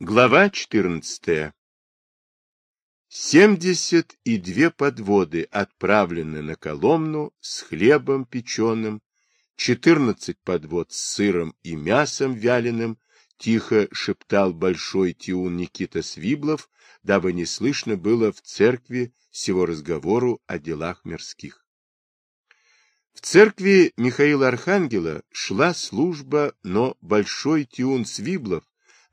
Глава 14. Семьдесят и две подводы отправлены на Коломну с хлебом печеным, четырнадцать подвод с сыром и мясом вяленым, тихо шептал большой тиун Никита Свиблов, дабы не слышно было в церкви всего разговору о делах мирских. В церкви Михаила Архангела шла служба, но большой тиун Свиблов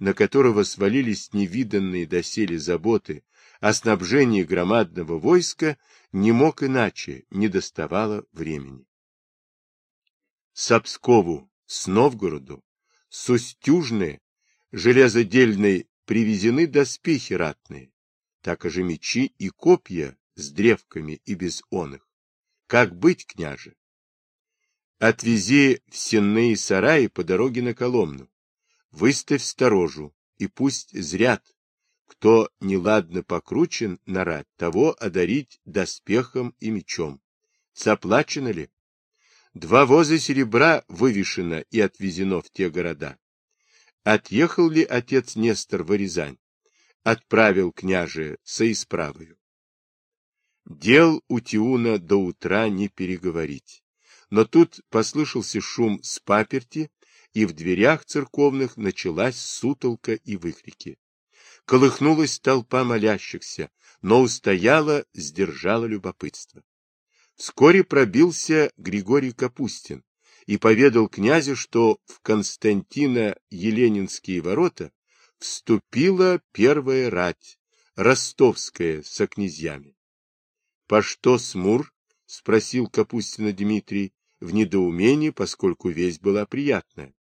на которого свалились невиданные доселе заботы о снабжении громадного войска, не мог иначе, не доставало времени. С Обскову, с Новгороду, с Устюжны, железодельной привезены доспехи ратные, так же мечи и копья с древками и без оных. Как быть, княже? Отвези в сенные сараи по дороге на Коломну. Выставь сторожу, и пусть зрят, кто неладно покручен на рать, того одарить доспехом и мечом. Заплачено ли? Два воза серебра вывешено и отвезено в те города. Отъехал ли отец Нестор в Рязань? Отправил княже соисправою. Дел у Тиуна до утра не переговорить. Но тут послышался шум с паперти, и в дверях церковных началась сутолка и выкрики. Колыхнулась толпа молящихся, но устояла, сдержала любопытство. Вскоре пробился Григорий Капустин и поведал князю, что в Константино-Еленинские ворота вступила первая рать, ростовская, со князьями. — По что Смур? — спросил Капустина Дмитрий в недоумении, поскольку весть была приятная.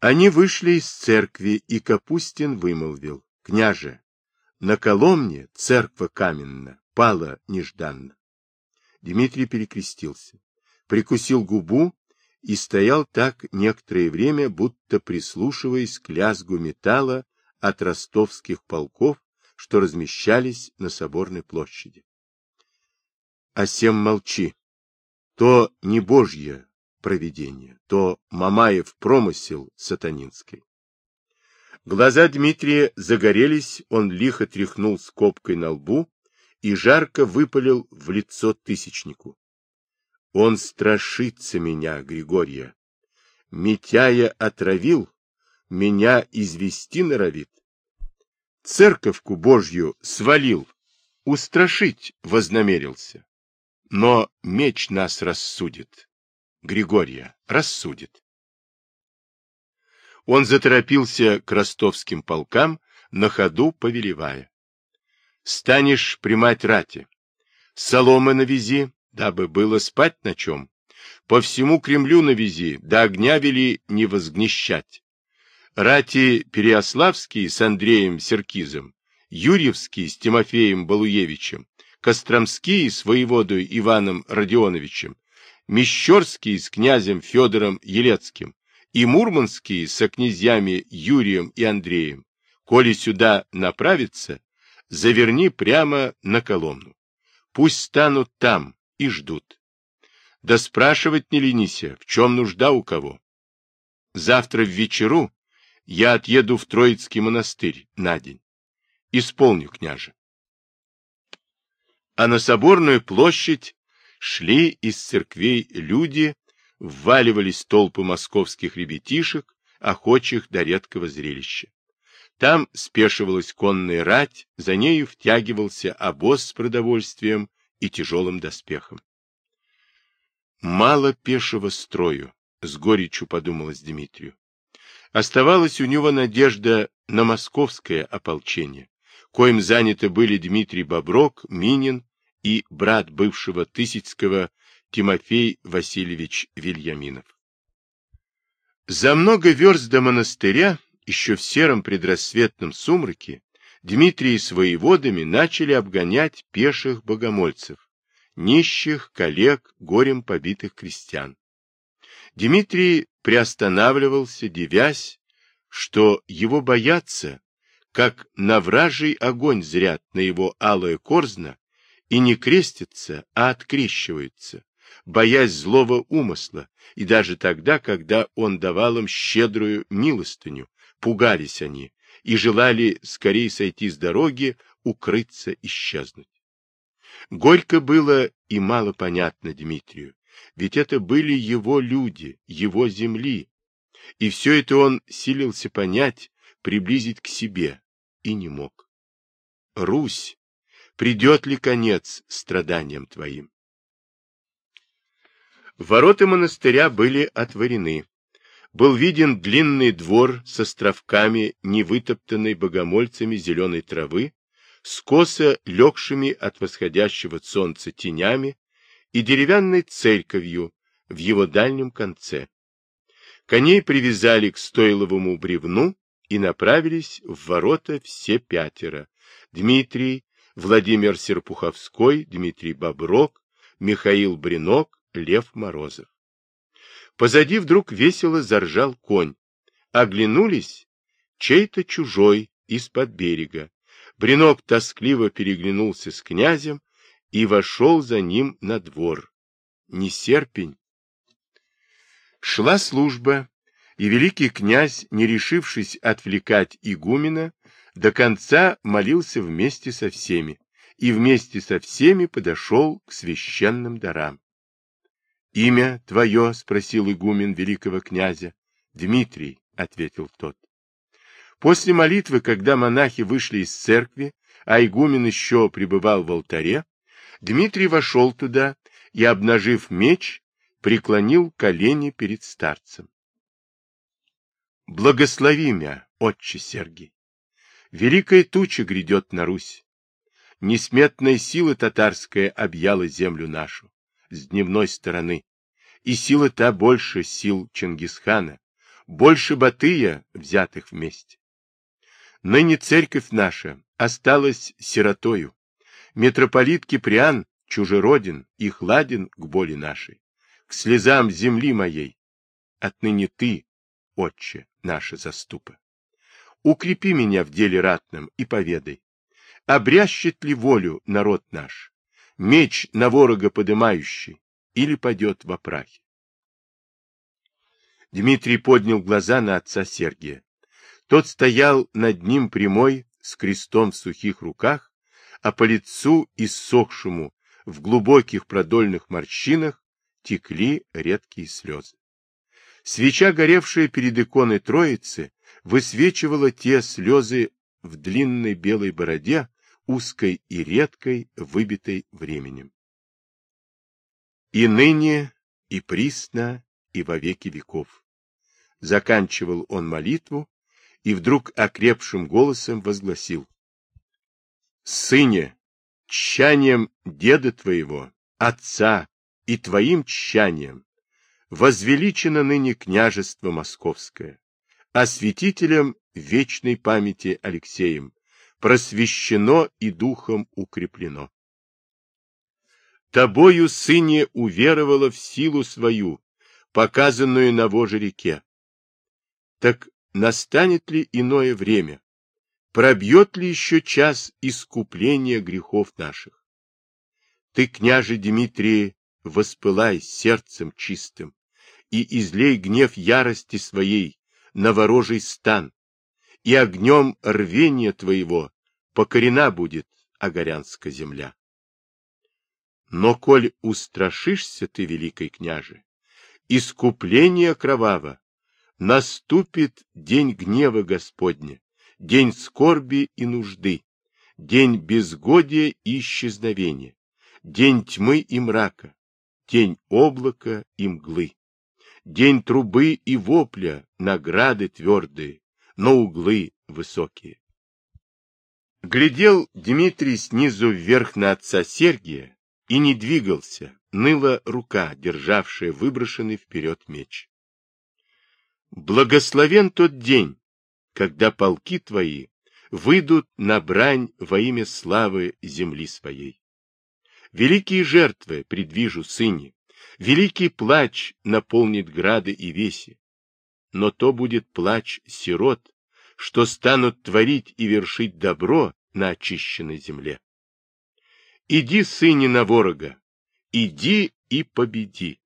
Они вышли из церкви, и Капустин вымолвил. — Княже, на Коломне церква каменна, пала нежданно. Дмитрий перекрестился, прикусил губу и стоял так некоторое время, будто прислушиваясь к лязгу металла от ростовских полков, что размещались на соборной площади. — Асем молчи. То не Божья провидение, то Мамаев промысел сатанинский. Глаза Дмитрия загорелись, он лихо тряхнул скобкой на лбу и жарко выпалил в лицо тысячнику. Он страшится меня, Григория. Митяя отравил, меня извести норовит. Церковку Божью свалил, устрашить вознамерился. Но меч нас рассудит, Григория рассудит. Он заторопился к ростовским полкам, на ходу повелевая. Станешь примать рати. Соломы навези, дабы было спать на чем. По всему Кремлю навези, до огня вели не возгнещать. Рати Переославские с Андреем Серкизом, Юрьевские с Тимофеем Балуевичем, Костромские с воеводой Иваном Родионовичем, Мещерские с князем Федором Елецким и Мурманские со князьями Юрием и Андреем. Коли сюда направиться, заверни прямо на Коломну. Пусть станут там и ждут. Да спрашивать не ленися, в чем нужда у кого. Завтра в вечеру я отъеду в Троицкий монастырь на день. Исполню, княже. А на Соборную площадь Шли из церквей люди, вваливались толпы московских ребятишек, охочих до редкого зрелища. Там спешивалась конная рать, за нею втягивался обоз с продовольствием и тяжелым доспехом. Мало пешего строю, с горечью подумалось Дмитрию. Оставалась у него надежда на московское ополчение, коим заняты были Дмитрий Боброк, Минин и брат бывшего Тысяцкого Тимофей Васильевич Вильяминов. За много верст до монастыря, еще в сером предрассветном сумраке, Дмитрий с воеводами начали обгонять пеших богомольцев, нищих, коллег, горем побитых крестьян. Дмитрий приостанавливался, девясь, что его боятся, как на вражий огонь зрят на его алое корзно и не крестятся, а открещиваются, боясь злого умысла, и даже тогда, когда он давал им щедрую милостыню, пугались они и желали скорее сойти с дороги, укрыться, исчезнуть. Горько было и мало понятно Дмитрию, ведь это были его люди, его земли, и все это он силился понять, приблизить к себе, и не мог. Русь, придет ли конец страданиям твоим? Ворота монастыря были отворены. Был виден длинный двор с островками невытоптанной богомольцами зеленой травы, с косо легшими от восходящего солнца тенями и деревянной церковью в его дальнем конце. Коней привязали к стойловому бревну и направились в ворота все пятеро. Дмитрий, Владимир Серпуховской, Дмитрий Боброк, Михаил Бринок, Лев Морозов. Позади вдруг весело заржал конь. Оглянулись чей-то чужой из-под берега. Бринок тоскливо переглянулся с князем и вошел за ним на двор. Не серпень. Шла служба, и великий князь, не решившись отвлекать игумена, до конца молился вместе со всеми, и вместе со всеми подошел к священным дарам. — Имя твое? — спросил игумен великого князя. — Дмитрий, — ответил тот. После молитвы, когда монахи вышли из церкви, а игумен еще пребывал в алтаре, Дмитрий вошел туда и, обнажив меч, преклонил колени перед старцем. Благослови мя, отче Сергий. Великая туча грядет на Русь. Несметная сила татарская объяла землю нашу с дневной стороны, и сила та больше сил Чингисхана, больше Батыя, взятых вместе. Ныне церковь наша осталась сиротою. Митрополит Киприан чужероден и хладен к боли нашей, к слезам земли моей. Отныне ты, отче, наша заступа. Укрепи меня в деле ратном и поведай, обрящет ли волю народ наш, меч на ворога подымающий, или падет в опрахе. Дмитрий поднял глаза на отца Сергия. Тот стоял над ним прямой, с крестом в сухих руках, а по лицу иссохшему в глубоких продольных морщинах текли редкие слезы. Свеча, горевшая перед иконой Троицы, высвечивала те слезы в длинной белой бороде, узкой и редкой, выбитой временем. И ныне, и присно, и во веки веков. Заканчивал он молитву и вдруг окрепшим голосом возгласил. Сыне, тщанием деда твоего, отца и твоим тщанием возвеличено ныне княжество московское, святителем вечной памяти Алексеем просвещено и духом укреплено. Тобою, сыне, уверовала в силу свою, показанную на Воже реке. Так настанет ли иное время? Пробьет ли еще час искупления грехов наших? Ты, княже Дмитрий, воспылай сердцем чистым, и излей гнев ярости своей на ворожий стан, и огнем рвения твоего покорена будет Огорянская земля. Но коль устрашишься ты, великий княже, искупление кроваво, наступит день гнева Господня, день скорби и нужды, день безгодия и исчезновения, день тьмы и мрака, день облака и мглы день трубы и вопля, награды твердые, но углы высокие. Глядел Дмитрий снизу вверх на отца Сергия и не двигался, ныла рука, державшая выброшенный вперед меч. Благословен тот день, когда полки твои выйдут на брань во имя славы земли своей. Великие жертвы предвижу сыне, Великий плач наполнит грады и веси, но то будет плач сирот, что станут творить и вершить добро на очищенной земле. Иди, сыне, на ворога, иди и победи,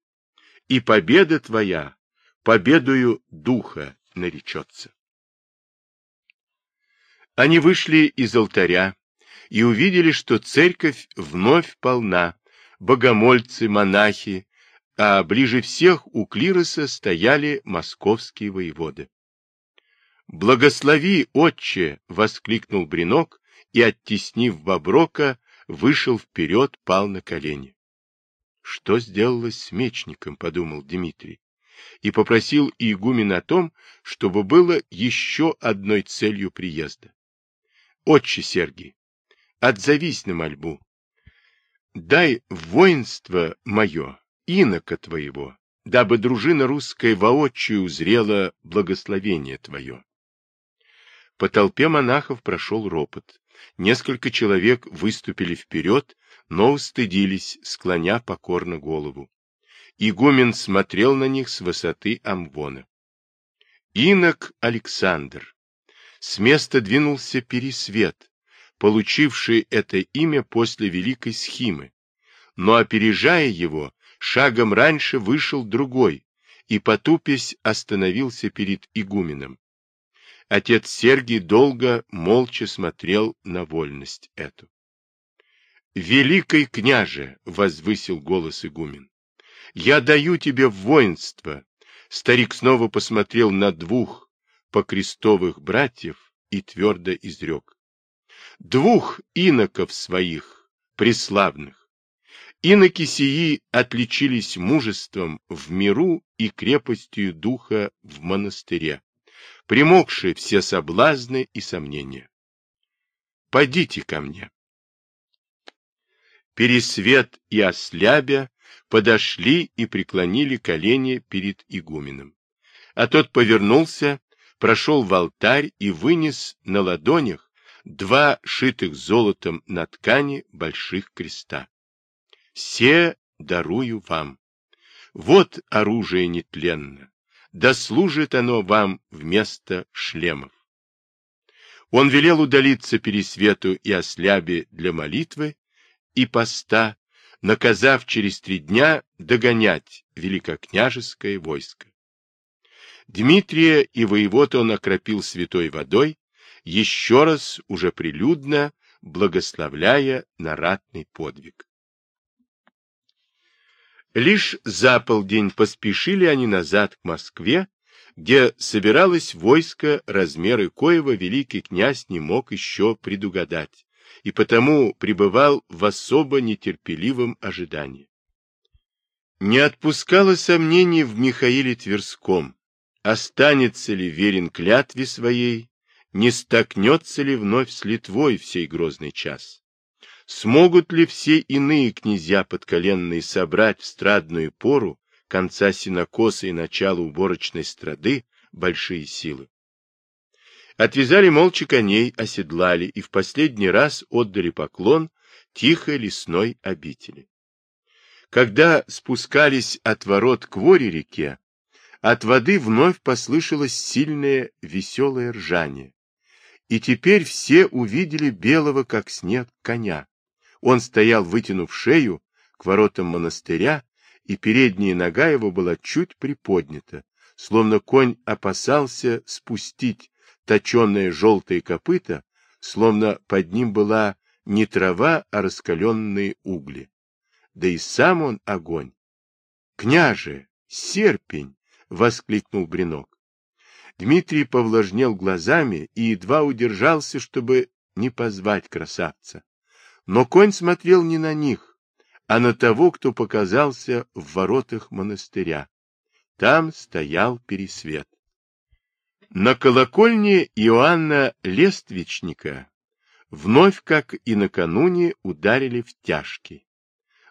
и победа твоя победою духа наречется. Они вышли из алтаря и увидели, что церковь вновь полна, богомольцы, монахи, а ближе всех у клироса стояли московские воеводы. «Благослови, отче!» — воскликнул Бринок и, оттеснив Боброка, вышел вперед, пал на колени. «Что сделалось с мечником?» — подумал Дмитрий и попросил игумен о том, чтобы было еще одной целью приезда. «Отче Сергий, отзовись на мольбу. Дай воинство мое, инока твоего, дабы дружина русская воочию узрела благословение твое. По толпе монахов прошел ропот. Несколько человек выступили вперед, но устыдились, склоня покорно голову. Игумен смотрел на них с высоты амвона. Инок Александр. С места двинулся Пересвет, получивший это имя после Великой Схимы. Но, опережая его, шагом раньше вышел другой и, потупясь, остановился перед игуменом. Отец Сергий долго молча смотрел на вольность эту. «Великий княже!» — возвысил голос игумен. «Я даю тебе воинство!» Старик снова посмотрел на двух покрестовых братьев и твердо изрек. «Двух иноков своих, преславных! Иноки сии отличились мужеством в миру и крепостью духа в монастыре примокшие все соблазны и сомнения. Пойдите ко мне. Пересвет и Ослябя подошли и преклонили колени перед игуменом. А тот повернулся, прошел в алтарь и вынес на ладонях два шитых золотом на ткани больших креста. «Се дарую вам. Вот оружие нетленно, да служит оно вам вместо шлемов. Он велел удалиться Пересвету и Ослябе для молитвы и поста, наказав через три дня догонять великокняжеское войско. Дмитрия и воевод он окропил святой водой, еще раз уже прилюдно благословляя на ратный подвиг. Лишь за полдень поспешили они назад к Москве, где собиралось войско, размеры коего великий князь не мог еще предугадать, и потому пребывал в особо нетерпеливом ожидании. Не отпускало сомнений в Михаиле Тверском, останется ли верен клятве своей, не столкнется ли вновь с Литвой в сей грозный час. Смогут ли все иные князья подколенные собрать в страдную пору конца синокоса и начала уборочной страды большие силы? Отвязали молча коней, оседлали и в последний раз отдали поклон тихой лесной обители. Когда спускались от ворот к Воре-реке, от воды вновь послышалось сильное веселое ржание. И теперь все увидели белого, как снег, коня, он стоял, вытянув шею, к воротам монастыря, и передняя нога его была чуть приподнята, словно конь опасался спустить точенные желтые копыта, словно под ним была не трава, а раскаленные угли. Да и сам он огонь. — Княже, серпень! — воскликнул Бринок. Дмитрий повлажнел глазами и едва удержался, чтобы не позвать красавца. Но конь смотрел не на них, а на того, кто показался в воротах монастыря. Там стоял Пересвет. На колокольне Иоанна Лествичника вновь, как и накануне, ударили в тяжкий.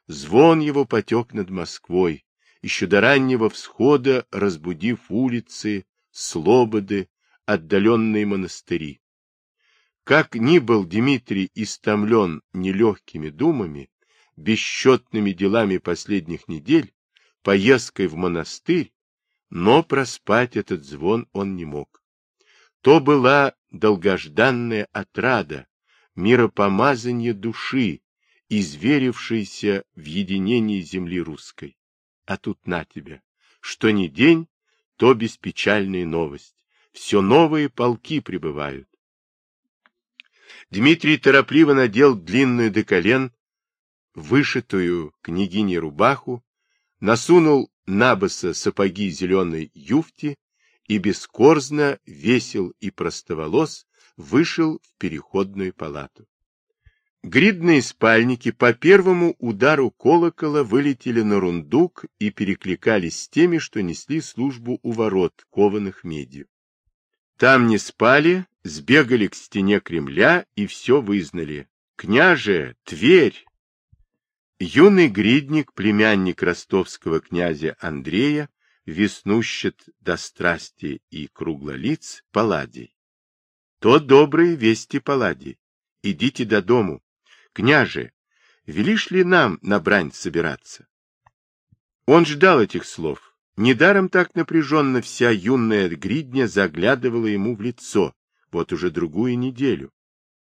Звон его потек над Москвой, еще до раннего всхода разбудив улицы, слободы, отдаленные монастыри. Как ни был Дмитрий истомлен нелегкими думами, бесчетными делами последних недель, поездкой в монастырь, но проспать этот звон он не мог. То была долгожданная отрада, миропомазание души, изверившейся в единении земли русской. А тут на тебя, что ни день, то беспечальная новость, все новые полки прибывают. Дмитрий торопливо надел длинную до колен, вышитую княгиней рубаху, насунул на босо сапоги зеленой юфти и бескорзно, весел и простоволос вышел в переходную палату. Гридные спальники по первому удару колокола вылетели на рундук и перекликались с теми, что несли службу у ворот, кованых медью. Там не спали, сбегали к стене Кремля и все вызнали. «Княже, Тверь!» Юный гридник, племянник ростовского князя Андрея, веснущет до страсти и круглолиц, Паладий. То добрые вести, Паладий. Идите до дому. Княже, велишь ли нам на брань собираться? Он ждал этих слов. Недаром так напряженно вся юная гридня заглядывала ему в лицо, вот уже другую неделю.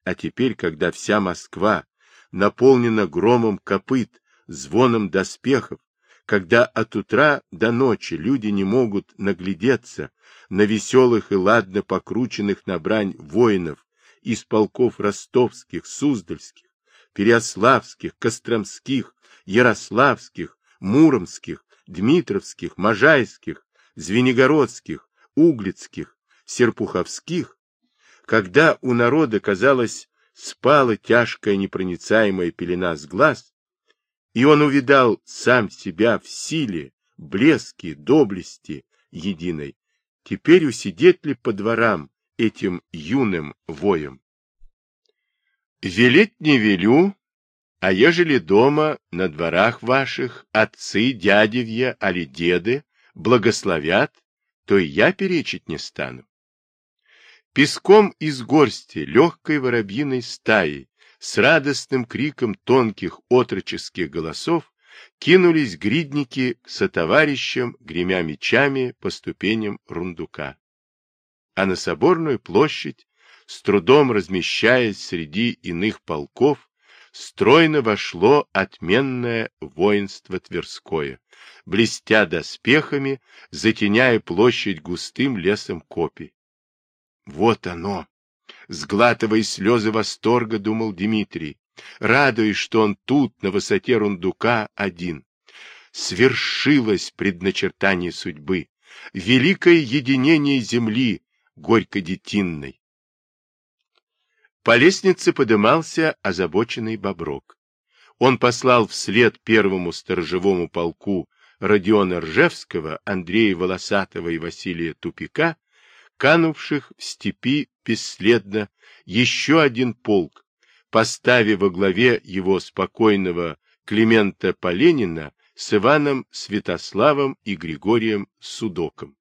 А теперь, когда вся Москва наполнена громом копыт, звоном доспехов, когда от утра до ночи люди не могут наглядеться на веселых и ладно покрученных на брань воинов из полков ростовских, суздальских, переославских, костромских, ярославских, муромских, дмитровских, можайских, звенигородских, углицких, серпуховских, когда у народа, казалось, спала тяжкая непроницаемая пелена с глаз, и он увидал сам себя в силе, блеске, доблести единой. Теперь усидеть ли по дворам этим юным воем? Велеть не велю, а ежели дома, на дворах ваших, отцы, дядевья, али деды благословят, то и я перечить не стану. Песком из горсти, легкой воробьиной стаей, с радостным криком тонких отроческих голосов кинулись гридники к сотоварищам, гремя мечами по ступеням рундука. А на соборную площадь, с трудом размещаясь среди иных полков, стройно вошло отменное воинство Тверское, блестя доспехами, затеняя площадь густым лесом копий. Вот оно! Сглатывая слезы восторга, думал Дмитрий, радуясь, что он тут, на высоте рундука, один. Свершилось предначертание судьбы, великое единение земли, горько-детинной. По лестнице подымался озабоченный Боброк. Он послал вслед первому сторожевому полку Родиона Ржевского, Андрея Волосатого и Василия Тупика канувших в степи бесследно еще один полк, поставив во главе его спокойного Климента Поленина с Иваном Святославом и Григорием Судоком.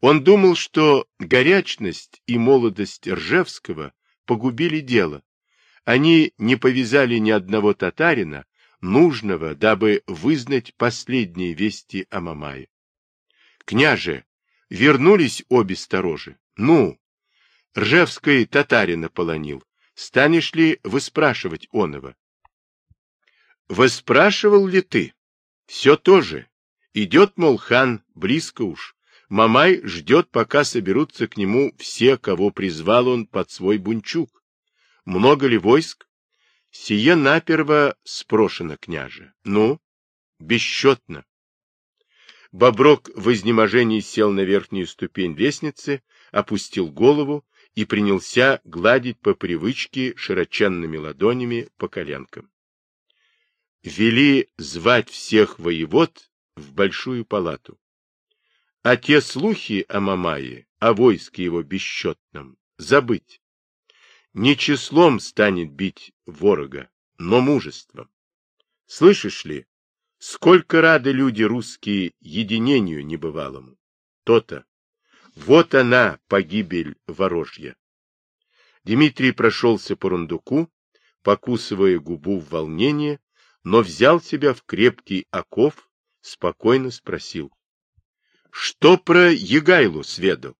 Он думал, что горячность и молодость Ржевского погубили дело. Они не повязали ни одного татарина, нужного, дабы вызнать последние вести о Мамае. «Княже, Вернулись обе сторожи. Ну, Ржевской татарина полонил. Станешь ли выспрашивать оного? Выспрашивал ли ты? Все то же. Идет, мол, хан, близко уж. Мамай ждет, пока соберутся к нему все, кого призвал он под свой бунчук. Много ли войск? Сие наперво спрошено, княже. Ну, бесчетно. Боброк в изнеможении сел на верхнюю ступень лестницы, опустил голову и принялся гладить по привычке широченными ладонями по коленкам. Вели звать всех воевод в большую палату. А те слухи о Мамае, о войске его бесчетном, забыть. Не числом станет бить ворога, но мужеством. Слышишь ли, Сколько рады люди русские единению небывалому. То-то. Вот она, погибель ворожья. Дмитрий прошелся по рундуку, покусывая губу в волнении, но взял себя в крепкий оков, спокойно спросил. Что про Егайлу сведал?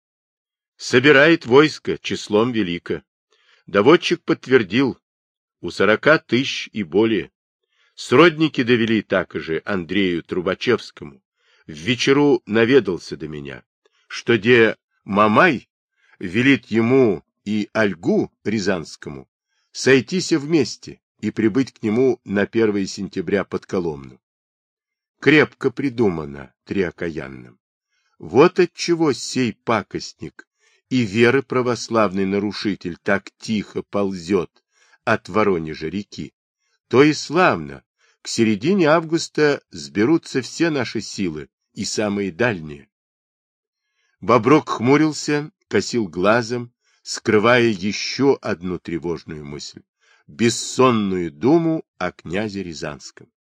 Собирает войско, числом велико. Доводчик подтвердил, у сорока тысяч и более. Сродники довели так же Андрею Трубачевскому. В вечеру наведался до меня, что де Мамай велит ему и Ольгу Рязанскому сойтися вместе и прибыть к нему на 1 сентября под Коломну. Крепко придумано триокаянным. Вот отчего сей пакостник и веры православный нарушитель так тихо ползет от Воронежа реки. То и славно, к середине августа сберутся все наши силы, и самые дальние. Боброк хмурился, косил глазом, скрывая еще одну тревожную мысль — бессонную думу о князе Рязанском.